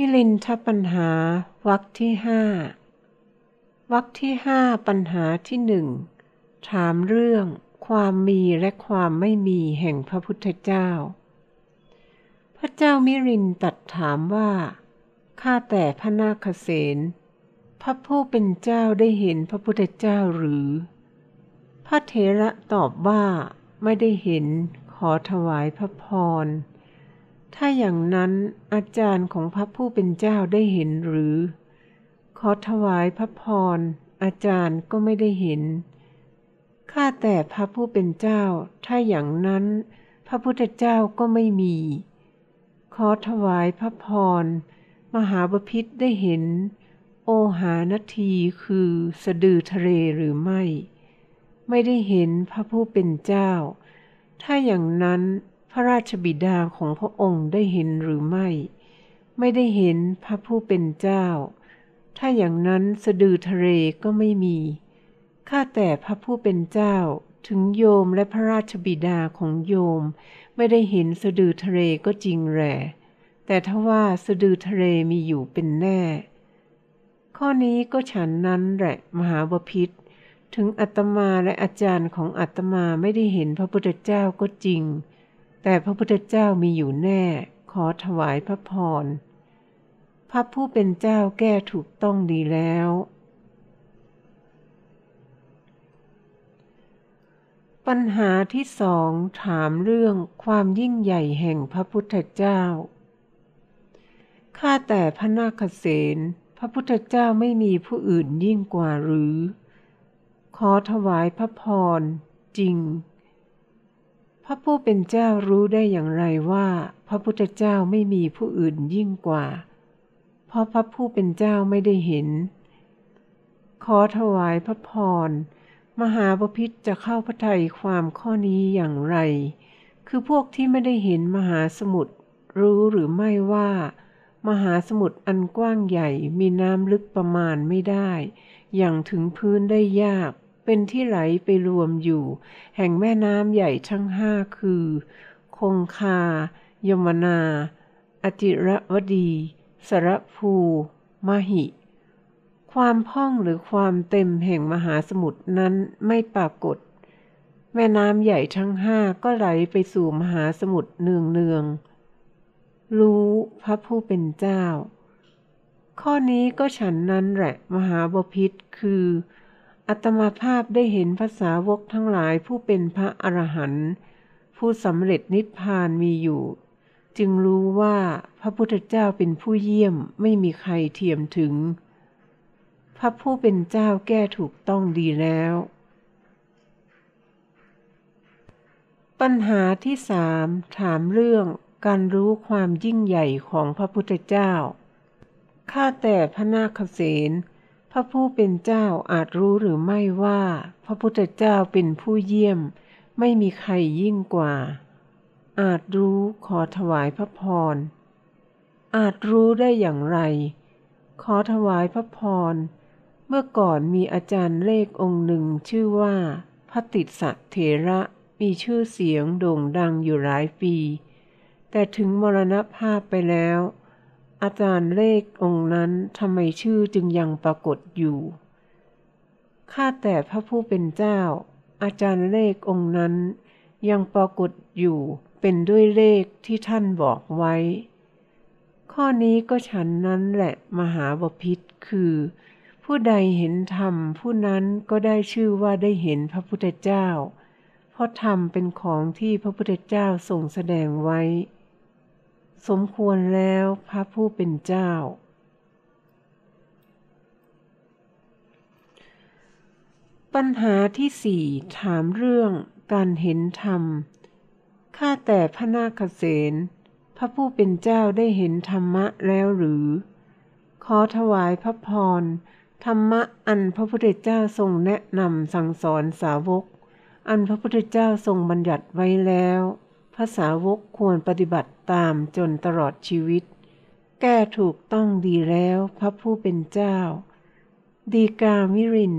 มิลินทปัญหาวรรคที่ห้าวรรคที่ห้าปัญหาที่หนึ่งถามเรื่องความมีและความไม่มีแห่งพระพุทธเจ้า พระเจ้ามิรินตัดถามว่า ข้าแต่พระนาคเษนพระผู้เป็นเจ้าได้เห็นพระพุทธเจ้าหรือ พระเถระตอบว่าไม่ได้เห็นขอถวายพระพร ถ้าอย่างนั้นอาจารย์ของพระผู้เป็นเจ้าได้เห็นหรือ ขอถวายพระพร อาจารย์ก็ไม่ได้เห็น ข้าแต่พระผู้เป็นเจ้า ถ้าอย่างนั้น พระพุทธเจ้าก็ไม่มี ขอถวายพระพร มหาบพิษได้เห็น โอหานทีคือสะดือทะเลหรือไม่ ไม่ได้เห็นพระผู้เป็นเจ้า ถ้าอย่างนั้น ระราชบิดาของพระองค์ได้เห็นหรือไม่ ไม่ได้เห็นพระผู้เป็นเจ้า ถ้าอย่างนั้นสะดือทะเลก็ไม่มี ข้าแต่พระผู้เป็นเจ้าถึงโยมและพระราชบิดาของโยม ไม่ได้เห็นสะดือทะเลก็จริงแหละแต่ถ้าว่าสะดือทะเลมีอยู่เป็นแน่ ข้อนี้ก็ฉันนั้นแหละมหาบพิษถึงอัตมาและอาจารย์ของอัตมาไม่ได้เห็นพระพุทธเจ้าก็จริง แต่พระพุทธเจ้ามีอยู่แน่ ขอถวายพระพร พระผู้เป็นเจ้าแก้ถูกต้องดีแล้ว ปัญหาที่สองถามเรื่องความยิ่งใหญ่แห่งพระพุทธเจ้า ข้าแต่พระนาคเษนพระพุทธเจ้าไม่มีผู้อื่นยิ่งกว่าหรือ ขอถวายพระพร จริง พระผู้เป็นเจ้ารู้ได้อย่างไรว่า พระพุทธเจ้าไม่มีผู้อื่นยิ่งกว่า เพราะพระผู้เป็นเจ้าไม่ได้เห็น ขอถวายพระพร มหาบพิษจะเข้าพระทัยความข้อนี้อย่างไร คือพวกที่ไม่ได้เห็นมหาสมุทรรู้หรือไม่ว่า มหาสมุทรอันกว้างใหญ่มีน้ำลึกประมาณไม่ได้ อย่างถึงพื้นได้ยาก เป็นที่ไหลไปรวมอยู่ แห่งแม่น้ำใหญ่ทั้งห้าคือ คงคา ยมนา อจิระวดี สระภูมหิ ความพ่องหรือความเต็มแห่งมหาสมุทรนั้นไม่ปรากฏ แม่น้ำใหญ่ทั้งห้าก็ไหลไปสู่มหาสมุทรเนืองเนืองๆรู้พระผู้เป็นเจ้าข้อนี้ก็ฉันนั้นแหละมหาบพิษคือ อัตมาภาพได้เห็นภาษาวกทั้งหลายผู้เป็นพระอรหันต์ผู้สำเร็จนิพพานมีอยู่ จึงรู้ว่าพระพุทธเจ้าเป็นผู้เยี่ยมไม่มีใครเทียมถึง พระผู้เป็นเจ้าแก้ถูกต้องดีแล้ว ปัญหาที่สามถามเรื่องการรู้ความยิ่งใหญ่ของพระพุทธเจ้า ข้าแต่พระนาคเษน ระผู้เป็นเจ้าอาจรู้หรือไม่ว่า พระพุทธเจ้าเป็นผู้เยี่ยม ไม่มีใครยิ่งกว่า อาจรู้ขอถวายพระพร อาจรู้ได้อย่างไร ขอถวายพระพร เมื่อก่อนมีอาจารย์เลของค์หนึ่งชื่อว่า พระติสสะเถระมีชื่อเสียงโด่งดังอยู่หลายปี แต่ถึงมรณภาพไปแล้ว อาจารย์เลของค์นั้นทำไมชื่อจึงยังปรากฏอยู่ ข้าแต่พระผู้เป็นเจ้า อาจารย์เลของค์นั้น ยังปรากฏอยู่เป็นด้วยเลขที่ท่านบอกไว้ ข้อนี้ก็ฉันนั้นแหละมหาบพิษคือ ผู้ใดเห็นธรรมผู้นั้นก็ได้ชื่อว่าได้เห็นพระพุทธเจ้า เพราะธรรมเป็นของที่พระพุทธเจ้าทรงแสดงไว้ สมควรแล้วพระผู้เป็นเจ้า ปัญหาที่สี่ถามเรื่องการเห็นธรรม ข้าแต่พระนาคเษนพระผู้เป็นเจ้าได้เห็นธรรมะแล้วหรือ ขอถวายพระพร ธรรมะอันพระพุทธเจ้าทรงแนะนำสั่งสอนสาวก อันพระพุทธเจ้าทรงบัญญัติไว้แล้ว พระสาวกควรปฏิบัติตามจนตลอดชีวิต แก้ถูกต้องดีแล้วพระผู้เป็นเจ้า ดีกามิริน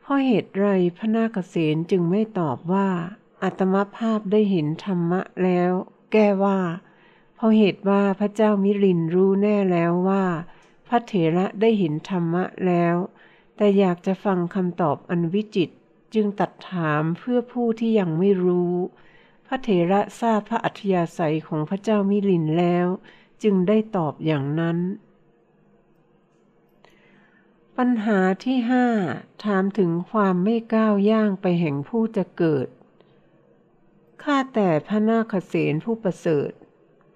เพราะเหตุไรพระนาคเษนจึงไม่ตอบว่าอัตมภาพได้เห็นธรรมะแล้ว แก้ว่า เพราะเหตุว่าพระเจ้ามิรินรู้แน่แล้วว่า พระเถระได้เห็นธรรมะแล้ว แต่อยากจะฟังคำตอบอันวิจิตจึงตัดถามเพื่อผู้ที่ยังไม่รู้ พระเถระทราบพระอัธยาศัยของพระเจ้ามิลินแล้ว จึงได้ตอบอย่างนั้น ปัญหาที่ห้าถามถึงความไม่ก้าวย่างไปแห่งผู้จะเกิด ข้าแต่พระนาคเษนผู้ประเสริฐ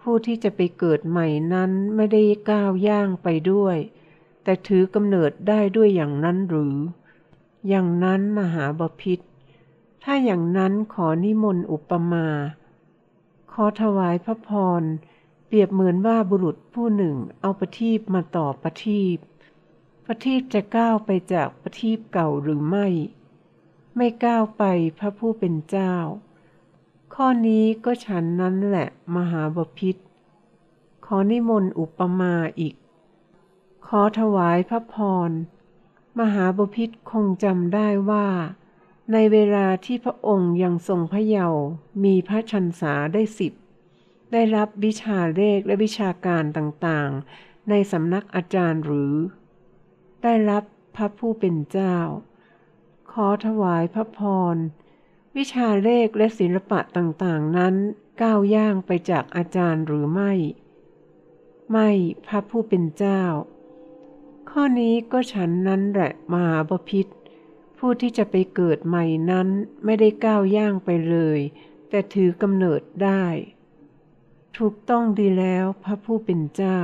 ผู้ที่จะไปเกิดใหม่นั้นไม่ได้ก้าวย่างไปด้วย แต่ถือกำเนิดได้ด้วยอย่างนั้นหรือ อย่างนั้นมหาบพิษ ถ้าอย่างนั้นขอนิมนต์อุปมา ขอถวายพระพร เปรียบเหมือนว่าบุรุษผู้หนึ่งเอาประทีปมาต่อประทีปประทีปจะก้าวไปจากประทีปเก่าหรือไม่ ไม่ก้าวไปพระผู้เป็นเจ้า ข้อนี้ก็ฉันนั้นแหละมหาบพิษขอนิมนต์อุปมาอีก ขอถวายพระพร มหาบพิษคงจำได้ว่า ในเวลาที่พระองค์ยังทรงพระเยาว์มีพระชันษาได้สิบ ได้รับวิชาเลขและวิชาการต่างๆ ในสำนักอาจารย์หรือ ได้รับพระผู้เป็นเจ้า ขอถวายพระพร วิชาเลขและศิลปะต่างๆนั้นก้าวย่างไปจากอาจารย์หรือไม่ ไม่พระผู้เป็นเจ้า ข้อนี้ก็ฉันนั้นแหละมหาบพิษ ผู้ที่จะไปเกิดใหม่นั้นไม่ได้ก้าวย่างไปเลย แต่ถือกำเนิดได้ ถูกต้องดีแล้วพระผู้เป็นเจ้า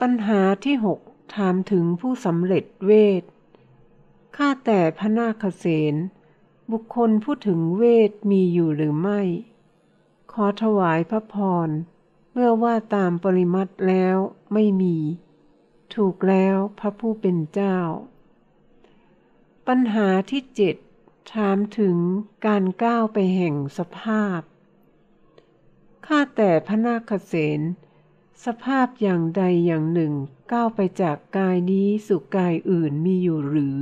ปัญหาที่หกถามถึงผู้สำเร็จเวท ข้าแต่พระนาคเษนบุคคลพูดถึงเวทมีอยู่หรือไม่ ขอถวายพระพร เมื่อว่าตามปริมัติแล้วไม่มี ถูกแล้วพระผู้เป็นเจ้า ปัญหาที่เจ็ดถามถึงการก้าวไปแห่งสภาพ ข้าแต่พระนาคเษนสภาพอย่างใดอย่างหนึ่งก้าวไปจากกายนี้สู่กายอื่นมีอยู่หรือ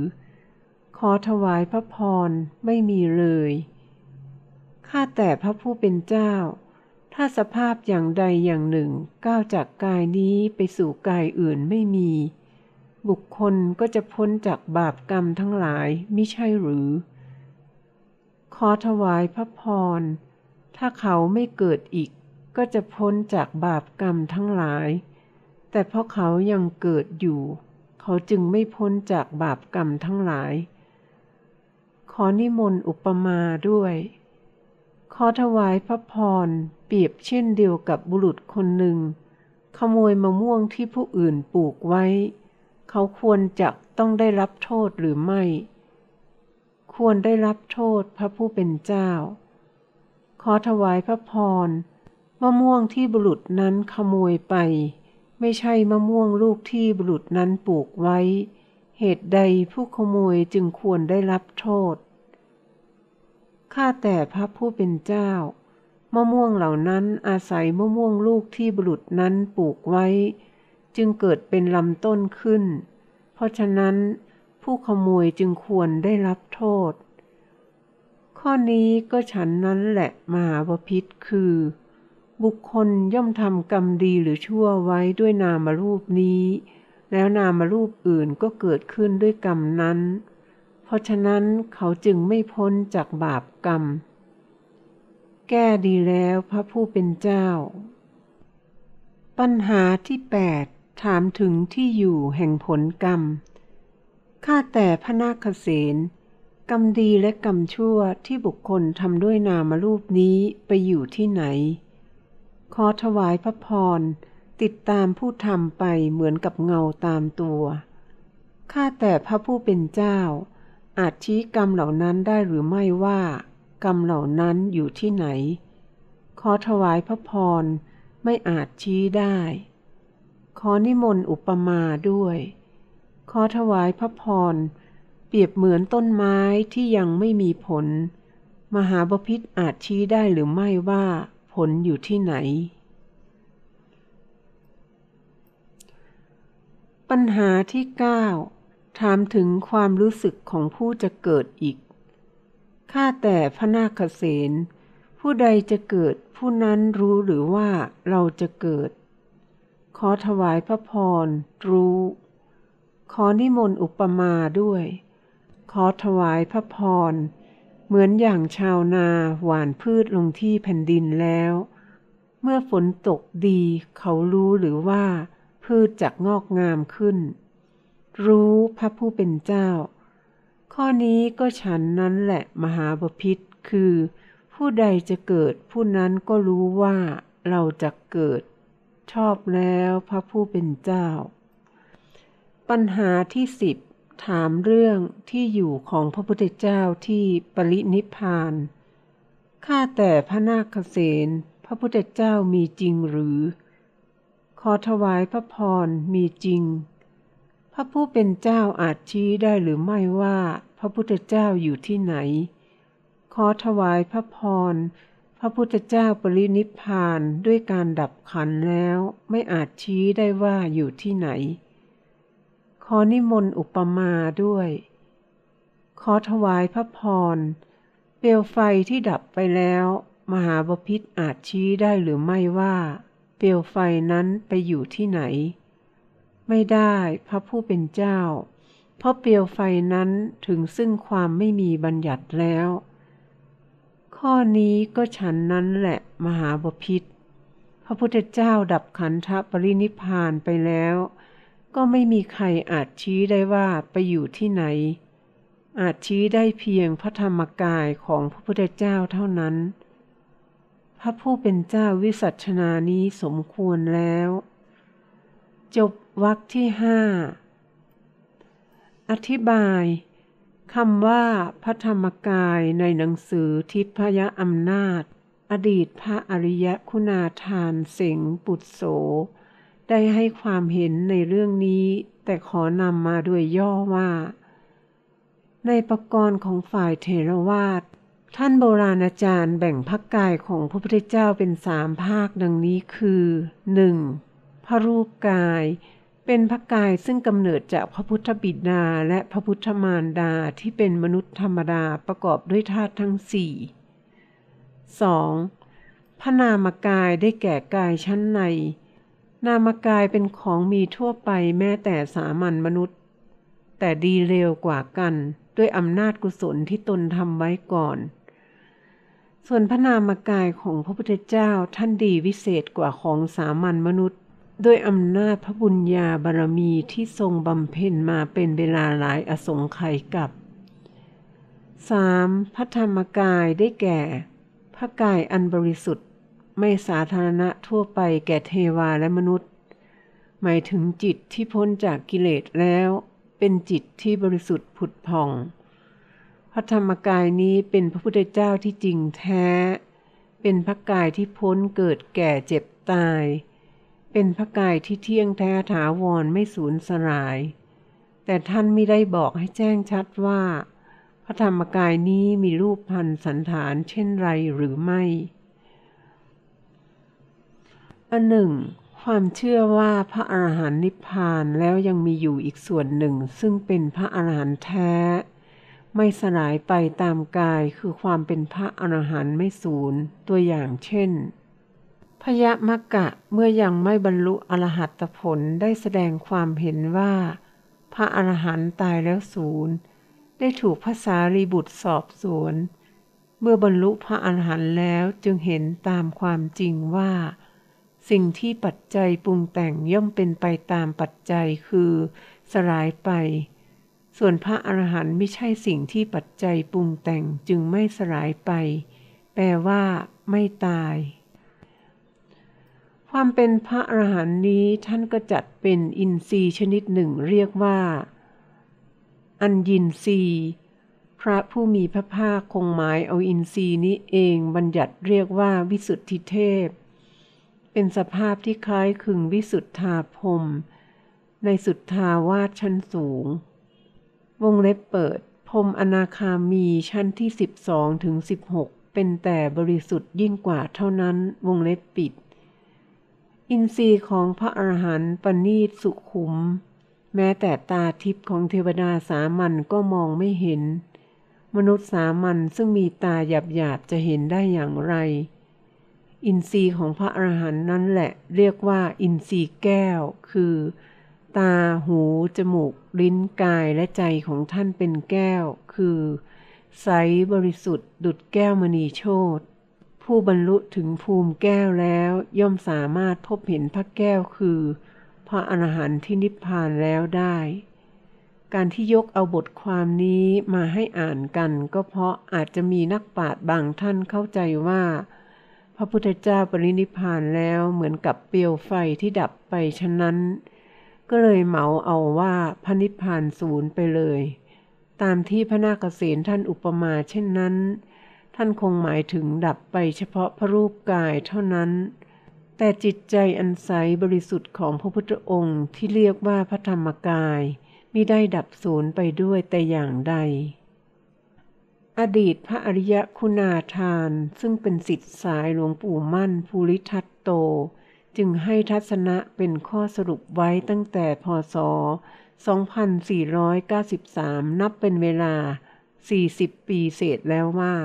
ขอถวายพระพรไม่มีเลย ข้าแต่พระผู้เป็นเจ้า ถ้าสภาพอย่างใดอย่างหนึ่งก้าวจากกายนี้ไปสู่กายอื่นไม่มี บุคคลก็จะพ้นจากบาปกรรมทั้งหลายมิใช่หรือ ขอถวายพระพร ถ้าเขาไม่เกิดอีก ก็จะพ้นจากบาปกรรมทั้งหลาย แต่เพราะเขายังเกิดอยู่ เขาจึงไม่พ้นจากบาปกรรมทั้งหลาย ขอนิมนต์อุปมาด้วย ขอถวายพระพร เปรียบเช่นเดียวกับบุรุษคนหนึ่ง ขโมยมะม่วงที่ผู้อื่นปลูกไว้ เขาควรจะต้องได้รับโทษหรือไม่ ควรได้รับโทษพระผู้เป็นเจ้า ขอถวายพระพรมะม่วงที่บุรุษนั้นขโมยไป ไม่ใช่มะม่วงลูกที่บุรุษนั้นปลูกไว้ เหตุใดผู้ขโมยจึงควรได้รับโทษข้าแต่พระผู้เป็นเจ้า มะม่วงเหล่านั้นอาศัยมะม่วงลูกที่บุรุษนั้นปลูกไว้ จึงเกิดเป็นลำต้นขึ้น เพราะฉะนั้นผู้ขโมยจึงควรได้รับโทษ ข้อนี้ก็ฉันนั้นแหละมหาบพิษคือ บุคคลย่อมทำกรรมดีหรือชั่วไว้ด้วยนามรูปนี้ แล้วนามรูปอื่นก็เกิดขึ้นด้วยกรรมนั้น เพราะฉะนั้นเขาจึงไม่พ้นจากบาปกรรม แก้ดีแล้วพระผู้เป็นเจ้า ปัญหาที่แปดถามถึงที่อยู่แห่งผลกรรม ข้าแต่พระนาคเษนกรรมดีและกรรมชั่วที่บุคคลทำด้วยนามรูปนี้ไปอยู่ที่ไหน ขอถวายพระพร ติดตามผู้ทำไปเหมือนกับเงาตามตัว ข้าแต่พระผู้เป็นเจ้า อาจชี้กรรมเหล่านั้นได้หรือไม่ว่า กรรมเหล่านั้นอยู่ที่ไหน ขอถวายพระพรไม่อาจชี้ได้ ขอนิมนต์อุปมาด้วย ขอถวายพระพรเปรียบเหมือนต้นไม้ที่ยังไม่มีผล มหาบพิษอาจชี้ได้หรือไม่ว่าผลอยู่ที่ไหน ปัญหาที่เก้าถามถึงความรู้สึกของผู้จะเกิดอีก ข้าแต่พระนาคเษนผู้ใดจะเกิดผู้นั้นรู้หรือว่าเราจะเกิด ขอถวายพระพร รู้ ขอนิมนต์อุปมาด้วย ขอถวายพระพร เหมือนอย่างชาวนาหว่านพืชลงที่แผ่นดินแล้ว เมื่อฝนตกดีเขารู้หรือว่า พืชจักงอกงามขึ้น รู้พระผู้เป็นเจ้า ข้อนี้ก็ฉันนั้นแหละมหาบพิษคือ ผู้ใดจะเกิดผู้นั้นก็รู้ว่าเราจะเกิด ชอบแล้วพระผู้เป็นเจ้า ปัญหาที่สิบถามเรื่องที่อยู่ของพระพุทธเจ้าที่ปรินิพพานข้าแต่พระนาคเษนพระพุทธเจ้ามีจริงหรือ ขอถวายพระพรมีจริง ระผู้เป็นเจ้าอาจชี้ได้หรือไม่ว่า พระพุทธเจ้าอยู่ที่ไหน ขอถวายพระพร พระพุทธเจ้าปรินิพพานด้วยการดับขันแล้วไม่อาจชี้ได้ว่าอยู่ที่ไหน ขอนิมนต์อุปมาด้วย ขอถวายพระพร เปลวไฟที่ดับไปแล้ว มหาบพิษอาจชี้ได้หรือไม่ว่า เปลวไฟนั้นไปอยู่ที่ไหน ไม่ได้พระผู้เป็นเจ้า เพราะเปลวไฟนั้นถึงซึ่งความไม่มีบัญญัติแล้ว ข้อนี้ก็ฉันนั้นแหละมหาบพิษพระพุทธเจ้าดับขันธปรินิพานไปแล้ว ก็ไม่มีใครอาจชี้ได้ว่าไปอยู่ที่ไหน อาจชี้ได้เพียงพระธรรมกายของพระพุทธเจ้าเท่านั้น พระผู้เป็นเจ้าวิสัชนานี้สมควรแล้ว จบ วรรคที่ห้าอธิบายคำว่าพระธรรมกายในหนังสือทิพยอำนาจ อดีตพระอริยคุณาทานเสงปุตโส ได้ให้ความเห็นในเรื่องนี้ แต่ขอนำมาด้วยย่อว่า ในประกรณ์ของฝ่ายเทรวาสท่านโบราณอาจารย์แบ่งพระกายของพระพุทธเจ้าเป็นสามภาคดังนี้คือ 1. พระรูปกาย เป็นพระกายซึ่งกำเนิดจากพระพุทธบิดาและพระพุทธมารดาที่เป็นมนุษย์ธรรมดาประกอบด้วยธาตุทั้งสี่ 2. พระนามกายได้แก่กายชั้นใน นามกายเป็นของมีทั่วไปแม้แต่สามัญมนุษย์ แต่ดีเร็วกว่ากัน ด้วยอำนาจกุศลที่ตนทำไว้ก่อน ส่วนพระนามกายของพระพุทธเจ้าท่านดีวิเศษกว่าของสามัญมนุษย์ ด้วยอำนาจพระบุญญาบารมีที่ทรงบำเพ็ญมาเป็นเวลาหลายอสงไขยกับ 3. พระธรรมกายได้แก่ พระกายอันบริสุทธิ์ ไม่สาธารณะทั่วไปแก่เทวาและมนุษย์ หมายถึงจิตที่พ้นจากกิเลสแล้ว เป็นจิตที่บริสุทธิ์ผุดผ่อง พระธรรมกายนี้เป็นพระพุทธเจ้าที่จริงแท้ เป็นพระกายที่พ้นเกิดแก่เจ็บตาย เป็นพระกายที่เที่ยงแท้ถาวรไม่สูญสลาย แต่ท่านไม่ได้บอกให้แจ้งชัดว่า พระธรรมกายนี้มีรูปพันธสันฐานเช่นไรหรือไม่ อันหนึ่ง ความเชื่อว่าพระอรหันต์นิพพานแล้วยังมีอยู่อีกส่วนหนึ่ง ซึ่งเป็นพระอรหันต์แท้ ไม่สลายไปตามกายคือความเป็นพระอรหันต์ไม่สูญตัวอย่างเช่น พยมกะเมื่อยังไม่บรรลุอรหัตผลได้แสดงความเห็นว่า พระอรหันต์ตายแล้วสูญได้ถูกพระสารีบุตรสอบสวน เมื่อบรรลุพระอรหันต์แล้วจึงเห็นตามความจริงว่า สิ่งที่ปัจจัยปรุงแต่งย่อมเป็นไปตามปัจจัยคือ สลายไป ส่วนพระอรหันต์ไม่ใช่สิ่งที่ปัจจัยปรุงแต่งจึงไม่สลายไป แปลว่า ไม่ตาย ความเป็นพระอรหันต์นี้ท่านก็จัดเป็นอินทรีย์ชนิดหนึ่งเรียกว่า อัญญินทรีย์พระผู้มีพระภาคคงหมายเอาอินทรีย์นี้เองบัญญัติเรียกว่าวิสุทธิเทพ เป็นสภาพที่คล้ายคลึงวิสุทธาพรมในสุทธาวาสชั้นสูง วงเล็บเปิดพรมอนาคามีชั้นที่ 12ถึง16 เป็นแต่บริสุทธิ์ยิ่งกว่าเท่านั้นวงเล็บปิด อินทรีย์ของพระอรหันต์ปณีตสุขุม แม้แต่ตาทิพย์ของเทวดาสามัญก็มองไม่เห็น มนุษย์สามัญซึ่งมีตาหยาบหยาบจะเห็นได้อย่างไร อินทรีย์ของพระอรหันต์นั้นแหละเรียกว่า อินทรีย์แก้ว คือ ตาหู จมูก ลิ้นกายและใจของท่านเป็นแก้ว คือใสบริสุทธิ์ดุดแก้วมณีโชต ผู้บรรลุถึงภูมิแก้วแล้ว ย่อมสามารถพบเห็นพระแก้วคือ พระอรหันต์ที่นิพพานแล้วได้ การที่ยกเอาบทความนี้มาให้อ่านกัน ก็เพราะอาจจะมีนักปราชญ์บางท่านเข้าใจว่า พระพุทธเจ้าปรินิพพานแล้วเหมือนกับเปลวไฟที่ดับไปฉะนั้น ก็เลยเหมาเอาว่าพระนิพพานศูนย์ไปเลย ตามที่พระนาคเษนท่านอุปมาเช่นนั้น ท่านคงหมายถึงดับไปเฉพาะพระรูปกายเท่านั้น แต่จิตใจอันใสบริสุทธิ์ของพระพุทธองค์ที่เรียกว่าพระธรรมกายมิได้ดับศูนย์ไปด้วยแต่อย่างใด อดีตพระอริยคุณาทานซึ่งเป็นสิทธิสายหลวงปู่มั่นภูริทัตโต จึงให้ทัศนะเป็นข้อสรุปไว้ตั้งแต่พศ 2493 นับเป็นเวลา 40 ปีเศษแล้วว่า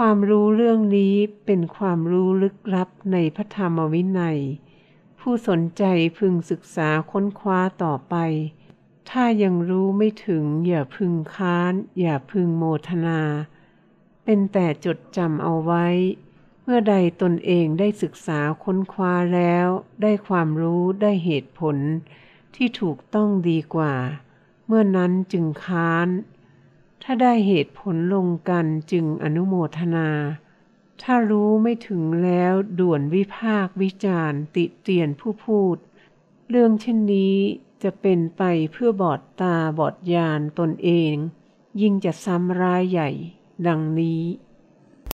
ความรู้เรื่องนี้เป็นความรู้ลึกลับในพระธรรมวินัย ผู้สนใจพึงศึกษาค้นคว้าต่อไป ถ้ายังรู้ไม่ถึงอย่าพึงค้าน อย่าพึงโมทนา เป็นแต่จดจำเอาไว้ เมื่อใดตนเองได้ศึกษาค้นคว้าแล้ว ได้ความรู้ได้เหตุผลที่ถูกต้องดีกว่า เมื่อนั้นจึงค้าน ถ้าได้เหตุผลลงกันจึงอนุโมทนา ถ้ารู้ไม่ถึงแล้วด่วนวิพากวิจารติเตียนผู้พูด เรื่องเช่นนี้จะเป็นไปเพื่อบอดตาบอดยานตนเอง ยิ่งจะซ้ำร้ายใหญ่ ดังนี้